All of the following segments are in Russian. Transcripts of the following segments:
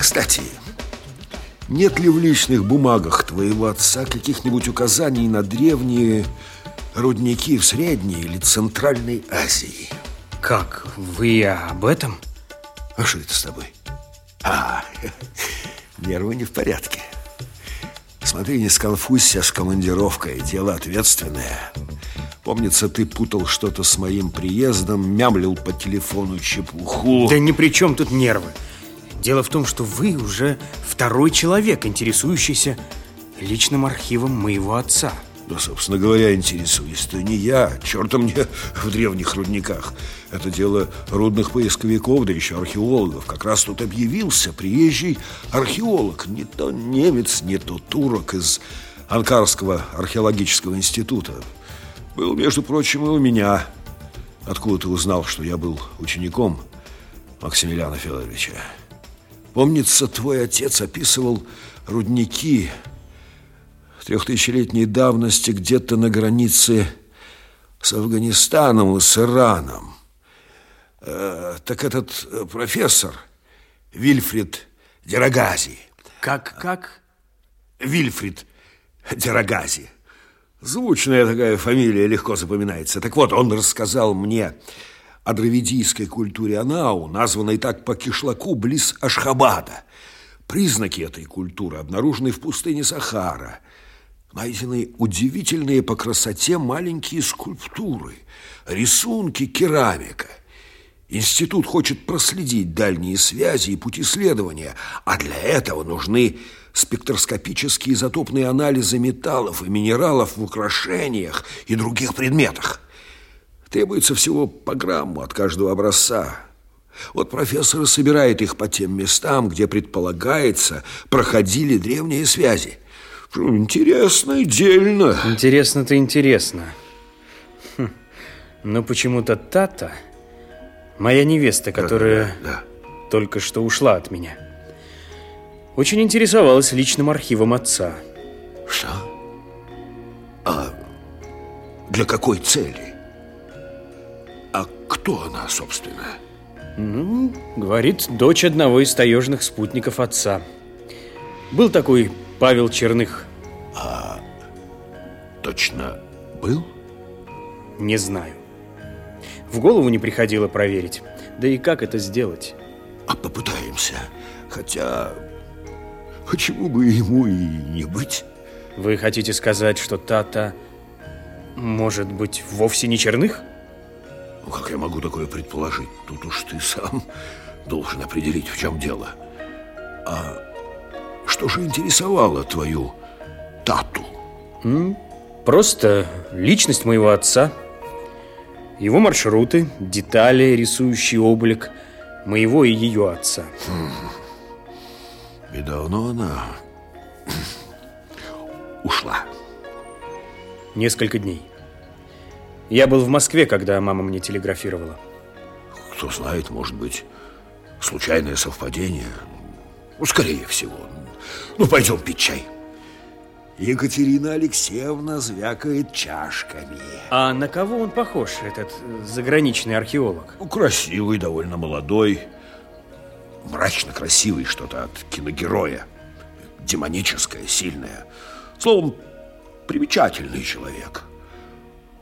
Кстати, нет ли в личных бумагах твоего отца каких-нибудь указаний на древние рудники в Средней или Центральной Азии? Как? Вы об этом? А что это с тобой? А, нервы не в порядке. Смотри, не сконфузься с командировкой, дело ответственное. Помнится, ты путал что-то с моим приездом, мямлил по телефону чепуху. Да ни при чем тут нервы. Дело в том, что вы уже второй человек, интересующийся личным архивом моего отца. Да, собственно говоря, интересуюсь. то не я. Черта мне в древних рудниках. Это дело рудных поисковиков, да еще археологов. Как раз тут объявился приезжий археолог. Не то немец, не то турок из Анкарского археологического института. Был, между прочим, и у меня. Откуда ты узнал, что я был учеником Максимилиана Федоровича? Помнится, твой отец описывал рудники трехтысячелетней давности где-то на границе с Афганистаном и с Ираном. Э, так этот э, профессор Вильфрид Дерогази. Как, как? Вильфрид Дерогази. Звучная такая фамилия, легко запоминается. Так вот, он рассказал мне о дравидийской культуре Анау, названной так по кишлаку близ Ашхабада. Признаки этой культуры обнаружены в пустыне Сахара. Найдены удивительные по красоте маленькие скульптуры, рисунки, керамика. Институт хочет проследить дальние связи и пути следования, а для этого нужны спектроскопические изотопные анализы металлов и минералов в украшениях и других предметах. Требуется всего по грамму от каждого образца. Вот профессор собирает их по тем местам, где, предполагается, проходили древние связи. Интересно и дельно. Интересно-то интересно. Хм. Но почему-то Тата, моя невеста, которая да, да, да. только что ушла от меня, очень интересовалась личным архивом отца. Что? А для какой цели? Кто она, собственно? Ну, говорит, дочь одного из таежных спутников отца. Был такой Павел Черных. А точно был? Не знаю. В голову не приходило проверить. Да и как это сделать? А попытаемся. Хотя, почему бы ему и не быть? Вы хотите сказать, что Тата может быть вовсе не Черных? Как я могу такое предположить? Тут уж ты сам должен определить, в чем дело. А что же интересовало твою тату? Просто личность моего отца, его маршруты, детали, рисующие облик моего и ее отца. Хм. И давно она ушла? Несколько дней. Я был в Москве, когда мама мне телеграфировала. Кто знает, может быть, случайное совпадение. Ну, скорее всего. Ну, пойдем пить чай. Екатерина Алексеевна звякает чашками. А на кого он похож, этот заграничный археолог? Ну, красивый, довольно молодой. Мрачно красивый, что-то от киногероя. Демоническое, сильное. Словом, примечательный человек.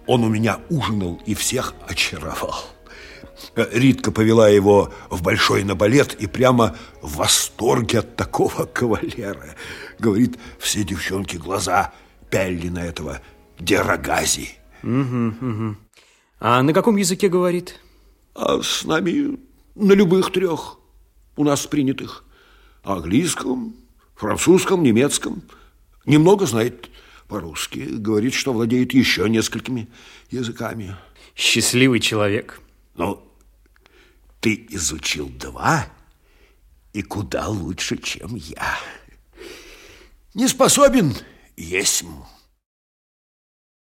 Он у меня ужинал и всех очаровал. Ритка повела его в большой набалет и прямо в восторге от такого кавалера. Говорит, все девчонки глаза пялили на этого Дерогази. Угу, угу. А на каком языке говорит? А с нами на любых трех у нас принятых. Английском, французском, немецком. Немного знает по-русски, говорит, что владеет еще несколькими языками. Счастливый человек. Ну, ты изучил два, и куда лучше, чем я. Не способен есть